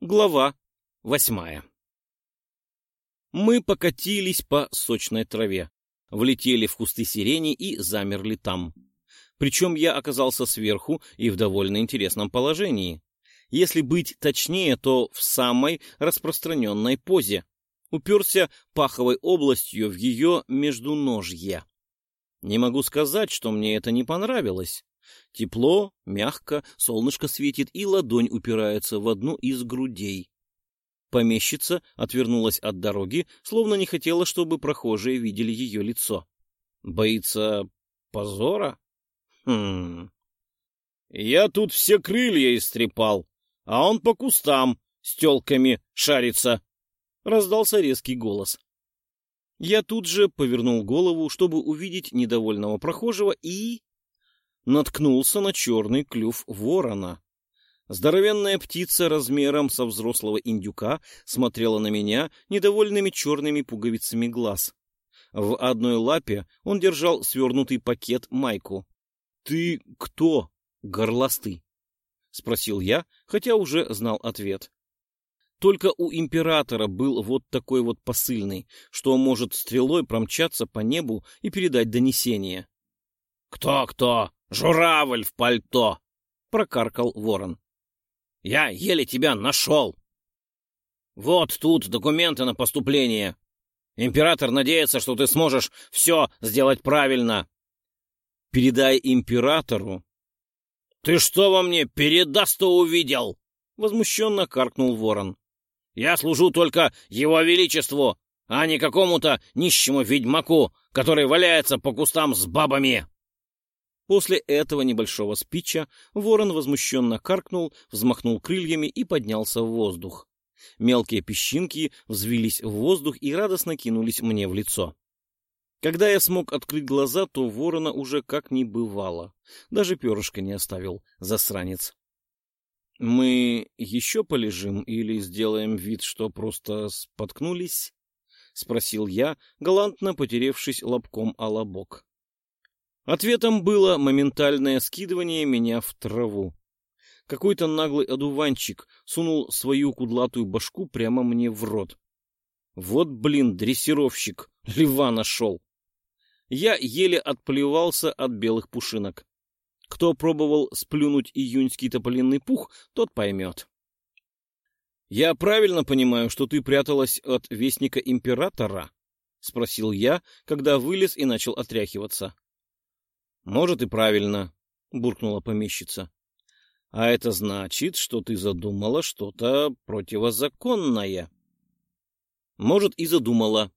Глава восьмая Мы покатились по сочной траве, влетели в кусты сирени и замерли там. Причем я оказался сверху и в довольно интересном положении. Если быть точнее, то в самой распространенной позе. Уперся паховой областью в ее междуножье. Не могу сказать, что мне это не понравилось. Тепло, мягко, солнышко светит, и ладонь упирается в одну из грудей. Помещица отвернулась от дороги, словно не хотела, чтобы прохожие видели ее лицо. Боится позора? Хм... Я тут все крылья истрепал, а он по кустам с телками шарится. Раздался резкий голос. Я тут же повернул голову, чтобы увидеть недовольного прохожего, и наткнулся на черный клюв ворона. Здоровенная птица размером со взрослого индюка смотрела на меня недовольными черными пуговицами глаз. В одной лапе он держал свернутый пакет майку. — Ты кто, горластый? — спросил я, хотя уже знал ответ. Только у императора был вот такой вот посыльный, что может стрелой промчаться по небу и передать донесение. «Кто-кто? Журавль в пальто!» — прокаркал ворон. «Я еле тебя нашел!» «Вот тут документы на поступление. Император надеется, что ты сможешь все сделать правильно». «Передай императору». «Ты что во мне передаст-то увидел?» — возмущенно каркнул ворон. «Я служу только его величеству, а не какому-то нищему ведьмаку, который валяется по кустам с бабами!» После этого небольшого спича ворон возмущенно каркнул, взмахнул крыльями и поднялся в воздух. Мелкие песчинки взвились в воздух и радостно кинулись мне в лицо. Когда я смог открыть глаза, то ворона уже как не бывало. Даже перышко не оставил, засранец. «Мы еще полежим или сделаем вид, что просто споткнулись?» — спросил я, галантно потеревшись лобком о лобок. Ответом было моментальное скидывание меня в траву. Какой-то наглый одуванчик сунул свою кудлатую башку прямо мне в рот. Вот, блин, дрессировщик, льва нашел. Я еле отплевался от белых пушинок. Кто пробовал сплюнуть июньский тополиный пух, тот поймет. «Я правильно понимаю, что ты пряталась от вестника императора?» — спросил я, когда вылез и начал отряхиваться. Может, и правильно, — буркнула помещица. — А это значит, что ты задумала что-то противозаконное. — Может, и задумала.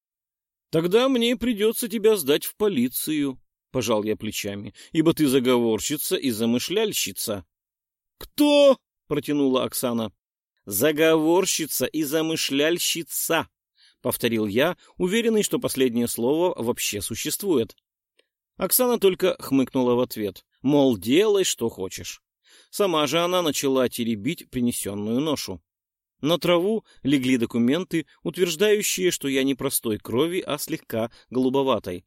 — Тогда мне придется тебя сдать в полицию, — пожал я плечами, — ибо ты заговорщица и замышляльщица. — Кто? — протянула Оксана. — Заговорщица и замышляльщица, — повторил я, уверенный, что последнее слово вообще существует. — Оксана только хмыкнула в ответ, мол, делай, что хочешь. Сама же она начала теребить принесенную ношу. На траву легли документы, утверждающие, что я не простой крови, а слегка голубоватой.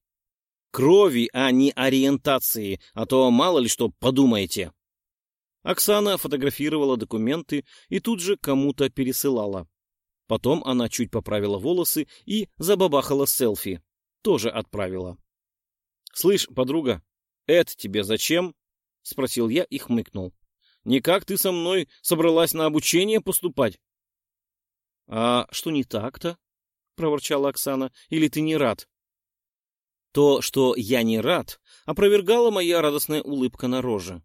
Крови, а не ориентации, а то мало ли что подумаете. Оксана фотографировала документы и тут же кому-то пересылала. Потом она чуть поправила волосы и забабахала селфи. Тоже отправила. — Слышь, подруга, это тебе зачем? — спросил я и хмыкнул. — Никак ты со мной собралась на обучение поступать? — А что не так-то? — проворчала Оксана. — Или ты не рад? То, что я не рад, опровергала моя радостная улыбка на роже.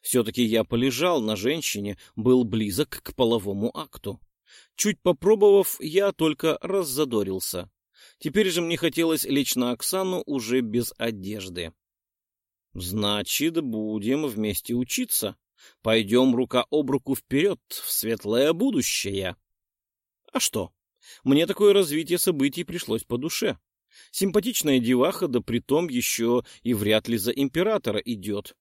Все-таки я полежал на женщине, был близок к половому акту. Чуть попробовав, я только раззадорился. Теперь же мне хотелось лечь на Оксану уже без одежды. Значит, будем вместе учиться. Пойдем рука об руку вперед в светлое будущее. А что? Мне такое развитие событий пришлось по душе. Симпатичная деваха, да притом еще и вряд ли за императора идет.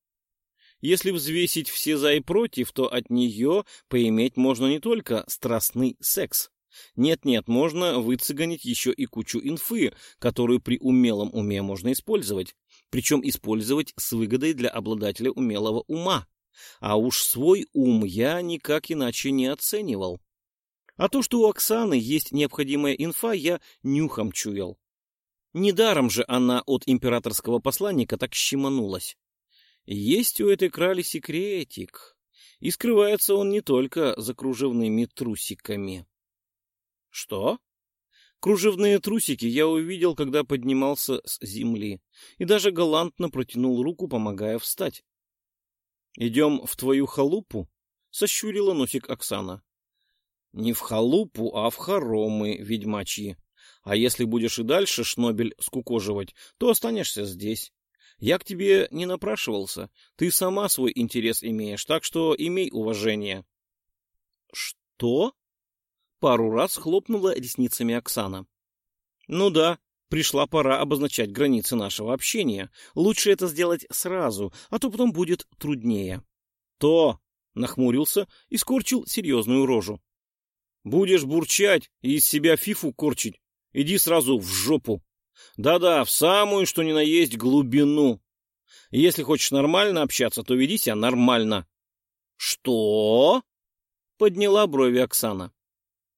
Если взвесить все за и против, то от нее поиметь можно не только страстный секс, нет-нет, можно выцыганить еще и кучу инфы, которую при умелом уме можно использовать. Причем использовать с выгодой для обладателя умелого ума. А уж свой ум я никак иначе не оценивал. А то, что у Оксаны есть необходимая инфа, я нюхом чуял. Недаром же она от императорского посланника так щеманулась. Есть у этой крали секретик, и скрывается он не только за кружевными трусиками. Что? Кружевные трусики я увидел, когда поднимался с земли, и даже галантно протянул руку, помогая встать. — Идем в твою халупу? — сощурила носик Оксана. — Не в халупу, а в хоромы ведьмачьи. А если будешь и дальше шнобель скукоживать, то останешься здесь. Я к тебе не напрашивался. Ты сама свой интерес имеешь, так что имей уважение. — Что? — пару раз хлопнула ресницами Оксана. — Ну да, пришла пора обозначать границы нашего общения. Лучше это сделать сразу, а то потом будет труднее. — То! — нахмурился и скорчил серьезную рожу. — Будешь бурчать и из себя фифу корчить. Иди сразу в жопу. Да-да, в самую, что ни на есть, глубину. Если хочешь нормально общаться, то веди себя нормально. Что? Подняла брови Оксана.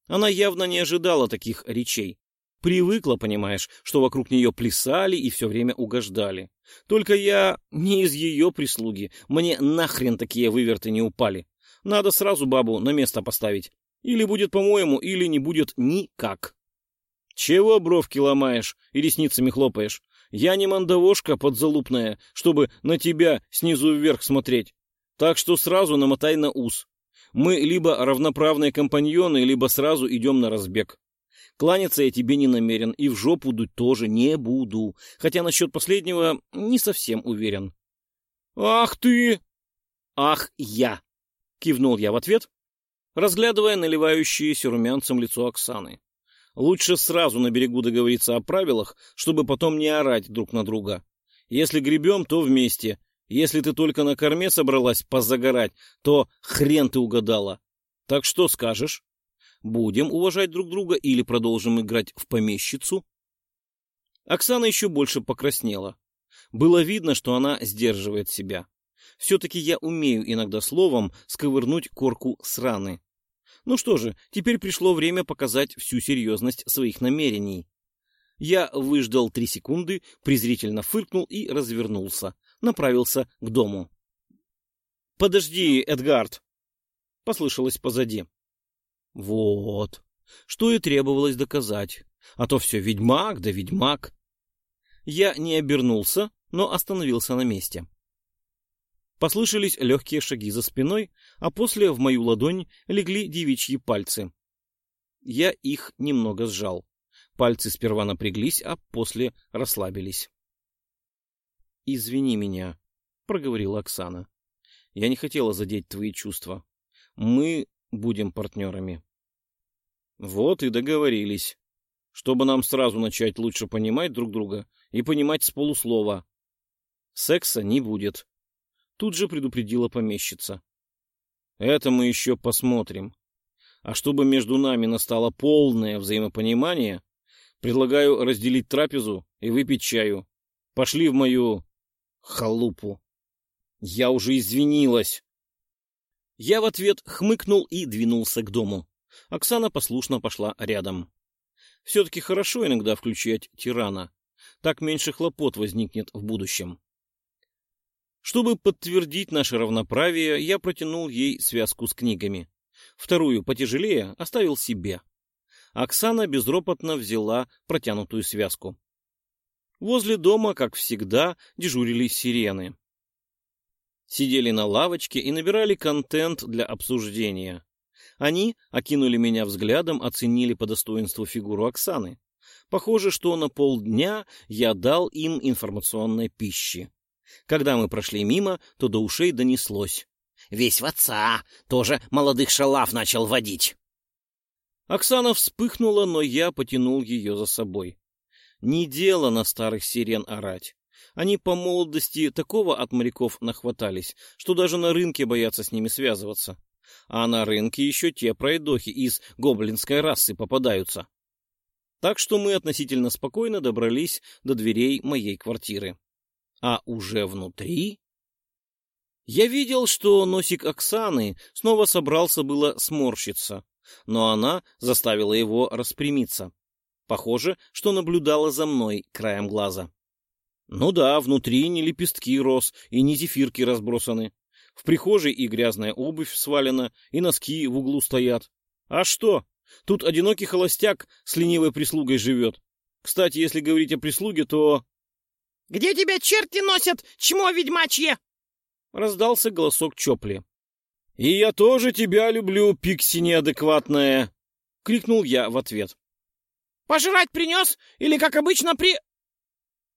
Она явно не ожидала таких речей. Привыкла, понимаешь, что вокруг нее плясали и все время угождали. Только я не из ее прислуги. Мне нахрен такие выверты не упали. Надо сразу бабу на место поставить. Или будет по-моему, или не будет никак. Чего бровки ломаешь и ресницами хлопаешь? Я не мандавошка подзалупная, чтобы на тебя снизу вверх смотреть. Так что сразу намотай на ус. Мы либо равноправные компаньоны, либо сразу идем на разбег. Кланяться я тебе не намерен и в жопу дуть тоже не буду, хотя насчет последнего не совсем уверен. «Ах ты!» «Ах я!» — кивнул я в ответ, разглядывая наливающееся румянцем лицо Оксаны. Лучше сразу на берегу договориться о правилах, чтобы потом не орать друг на друга. Если гребем, то вместе. Если ты только на корме собралась позагорать, то хрен ты угадала. Так что скажешь? Будем уважать друг друга или продолжим играть в помещицу? Оксана еще больше покраснела. Было видно, что она сдерживает себя. Все-таки я умею иногда словом сковырнуть корку с раны. Ну что же, теперь пришло время показать всю серьезность своих намерений. Я выждал три секунды, презрительно фыркнул и развернулся. Направился к дому. — Подожди, Эдгард! — послышалось позади. — Вот. Что и требовалось доказать. А то все ведьмак да ведьмак. Я не обернулся, но остановился на месте. Послышались легкие шаги за спиной, а после в мою ладонь легли девичьи пальцы. Я их немного сжал. Пальцы сперва напряглись, а после расслабились. — Извини меня, — проговорила Оксана. — Я не хотела задеть твои чувства. Мы будем партнерами. — Вот и договорились. Чтобы нам сразу начать лучше понимать друг друга и понимать с полуслова. Секса не будет. Тут же предупредила помещица. Это мы еще посмотрим. А чтобы между нами настало полное взаимопонимание, предлагаю разделить трапезу и выпить чаю. Пошли в мою халупу. Я уже извинилась. Я в ответ хмыкнул и двинулся к дому. Оксана послушно пошла рядом. Все-таки хорошо иногда включать тирана. Так меньше хлопот возникнет в будущем. Чтобы подтвердить наше равноправие, я протянул ей связку с книгами. Вторую, потяжелее, оставил себе. Оксана безропотно взяла протянутую связку. Возле дома, как всегда, дежурили сирены. Сидели на лавочке и набирали контент для обсуждения. Они окинули меня взглядом, оценили по достоинству фигуру Оксаны. Похоже, что на полдня я дал им информационной пищи. Когда мы прошли мимо, то до ушей донеслось. «Весь в отца! Тоже молодых шалав начал водить!» Оксана вспыхнула, но я потянул ее за собой. Не дело на старых сирен орать. Они по молодости такого от моряков нахватались, что даже на рынке боятся с ними связываться. А на рынке еще те пройдохи из гоблинской расы попадаются. Так что мы относительно спокойно добрались до дверей моей квартиры а уже внутри... Я видел, что носик Оксаны снова собрался было сморщиться, но она заставила его распрямиться. Похоже, что наблюдала за мной краем глаза. Ну да, внутри не лепестки роз и не зефирки разбросаны. В прихожей и грязная обувь свалена, и носки в углу стоят. А что? Тут одинокий холостяк с ленивой прислугой живет. Кстати, если говорить о прислуге, то... — Где тебя черти носят, чмо ведьмачье? — раздался голосок Чопли. — И я тоже тебя люблю, пикси неадекватная! — крикнул я в ответ. — Пожрать принес? Или, как обычно, при...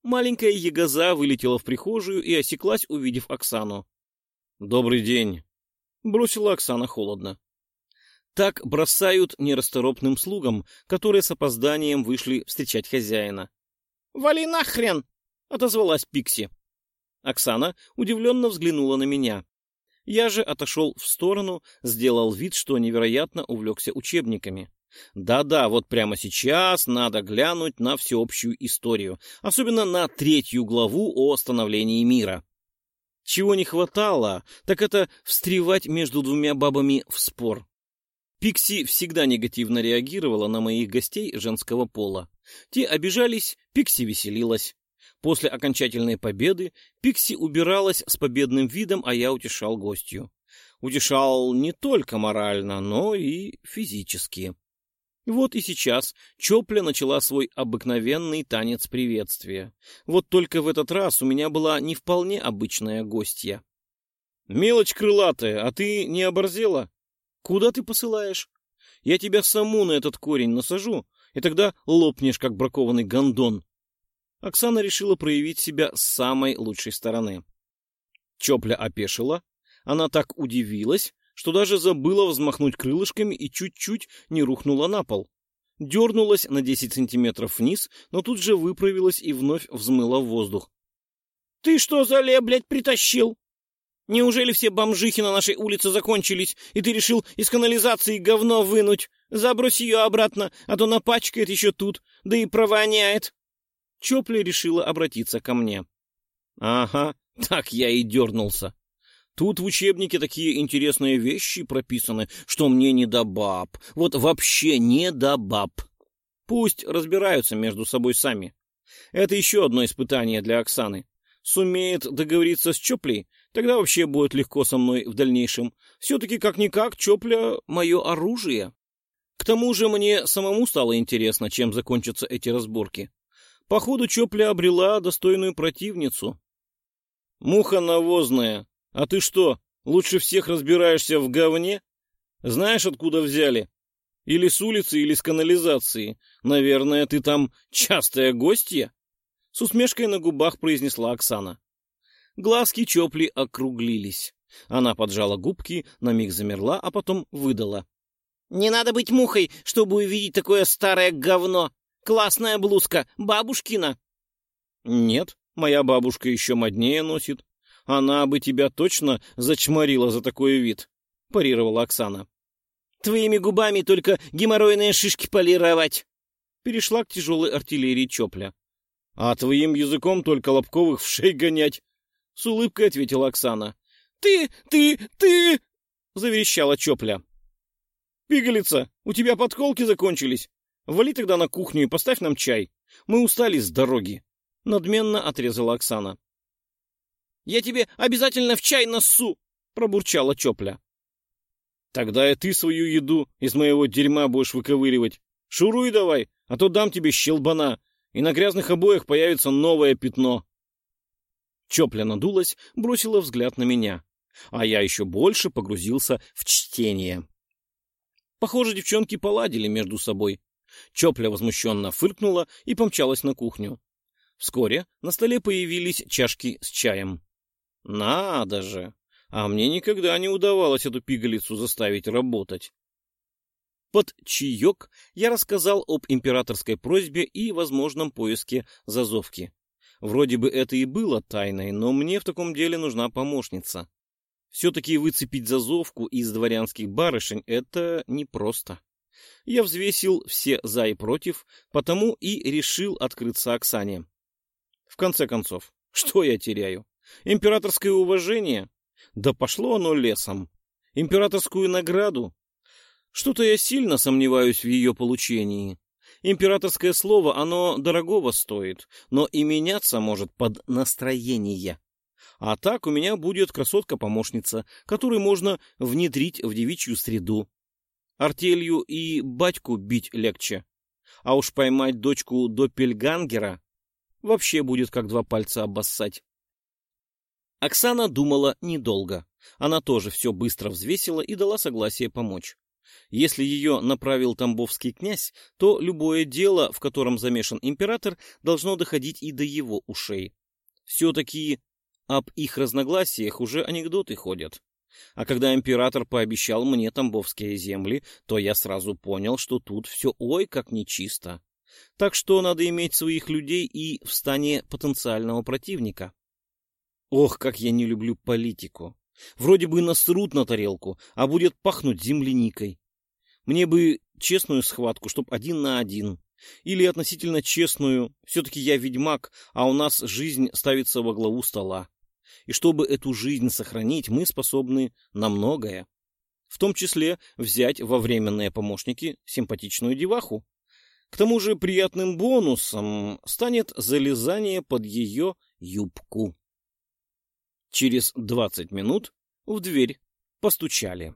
Маленькая ягоза вылетела в прихожую и осеклась, увидев Оксану. «Добрый день», — бросила Оксана холодно. Так бросают нерасторопным слугам, которые с опозданием вышли встречать хозяина. «Вали нахрен!» — отозвалась Пикси. Оксана удивленно взглянула на меня. Я же отошел в сторону, сделал вид, что невероятно увлекся учебниками. Да-да, вот прямо сейчас надо глянуть на всеобщую историю, особенно на третью главу о становлении мира. Чего не хватало, так это встревать между двумя бабами в спор. Пикси всегда негативно реагировала на моих гостей женского пола. Те обижались, Пикси веселилась. После окончательной победы Пикси убиралась с победным видом, а я утешал гостью. Утешал не только морально, но и физически. Вот и сейчас Чопля начала свой обыкновенный танец приветствия. Вот только в этот раз у меня была не вполне обычная гостья. «Мелочь крылатая, а ты не оборзела? Куда ты посылаешь? Я тебя саму на этот корень насажу, и тогда лопнешь, как бракованный гондон». Оксана решила проявить себя с самой лучшей стороны. Чопля опешила, она так удивилась, что даже забыла взмахнуть крылышками и чуть-чуть не рухнула на пол. Дернулась на 10 сантиметров вниз, но тут же выправилась и вновь взмыла в воздух. — Ты что за ле, блядь, притащил? Неужели все бомжихи на нашей улице закончились, и ты решил из канализации говно вынуть? Забрось ее обратно, а то напачкает еще тут, да и провоняет. Чопли решила обратиться ко мне. — Ага, так я и дернулся. Тут в учебнике такие интересные вещи прописаны, что мне не до баб. Вот вообще не до баб. Пусть разбираются между собой сами. Это еще одно испытание для Оксаны. Сумеет договориться с Чоплей, тогда вообще будет легко со мной в дальнейшем. Все-таки, как-никак, Чопля — мое оружие. К тому же мне самому стало интересно, чем закончатся эти разборки. Походу, Чопля обрела достойную противницу. «Муха навозная», а ты что, лучше всех разбираешься в говне? Знаешь, откуда взяли? Или с улицы, или с канализации. Наверное, ты там частая гостья?» С усмешкой на губах произнесла Оксана. Глазки Чопли округлились. Она поджала губки, на миг замерла, а потом выдала. «Не надо быть мухой, чтобы увидеть такое старое говно! Классная блузка, бабушкина!» «Нет, моя бабушка еще моднее носит. Она бы тебя точно зачморила за такой вид, — парировала Оксана. — Твоими губами только геморройные шишки полировать. Перешла к тяжелой артиллерии Чопля. — А твоим языком только лобковых в шей гонять, — с улыбкой ответила Оксана. — Ты, ты, ты! — заверещала Чопля. — Пигалица, у тебя подколки закончились. Вали тогда на кухню и поставь нам чай. Мы устали с дороги. Надменно отрезала Оксана. Я тебе обязательно в чай носу!» — пробурчала Чопля. «Тогда и ты свою еду из моего дерьма будешь выковыривать. Шуруй давай, а то дам тебе щелбана, и на грязных обоях появится новое пятно». Чопля надулась, бросила взгляд на меня, а я еще больше погрузился в чтение. Похоже, девчонки поладили между собой. Чопля возмущенно фыркнула и помчалась на кухню. Вскоре на столе появились чашки с чаем. Надо же! А мне никогда не удавалось эту пигалицу заставить работать. Под чаек я рассказал об императорской просьбе и возможном поиске зазовки. Вроде бы это и было тайной, но мне в таком деле нужна помощница. Все-таки выцепить зазовку из дворянских барышень — это непросто. Я взвесил все «за» и «против», потому и решил открыться Оксане. В конце концов, что я теряю? Императорское уважение? Да пошло оно лесом. Императорскую награду? Что-то я сильно сомневаюсь в ее получении. Императорское слово, оно дорогого стоит, но и меняться может под настроение. А так у меня будет красотка-помощница, которую можно внедрить в девичью среду. Артелью и батьку бить легче. А уж поймать дочку до пельгангера вообще будет как два пальца обоссать. Оксана думала недолго. Она тоже все быстро взвесила и дала согласие помочь. Если ее направил тамбовский князь, то любое дело, в котором замешан император, должно доходить и до его ушей. Все-таки об их разногласиях уже анекдоты ходят. А когда император пообещал мне тамбовские земли, то я сразу понял, что тут все ой как нечисто. Так что надо иметь своих людей и в стане потенциального противника. Ох, как я не люблю политику. Вроде бы насрут на тарелку, а будет пахнуть земляникой. Мне бы честную схватку, чтоб один на один. Или относительно честную, все-таки я ведьмак, а у нас жизнь ставится во главу стола. И чтобы эту жизнь сохранить, мы способны на многое. В том числе взять во временные помощники симпатичную деваху. К тому же приятным бонусом станет залезание под ее юбку. Через двадцать минут в дверь постучали.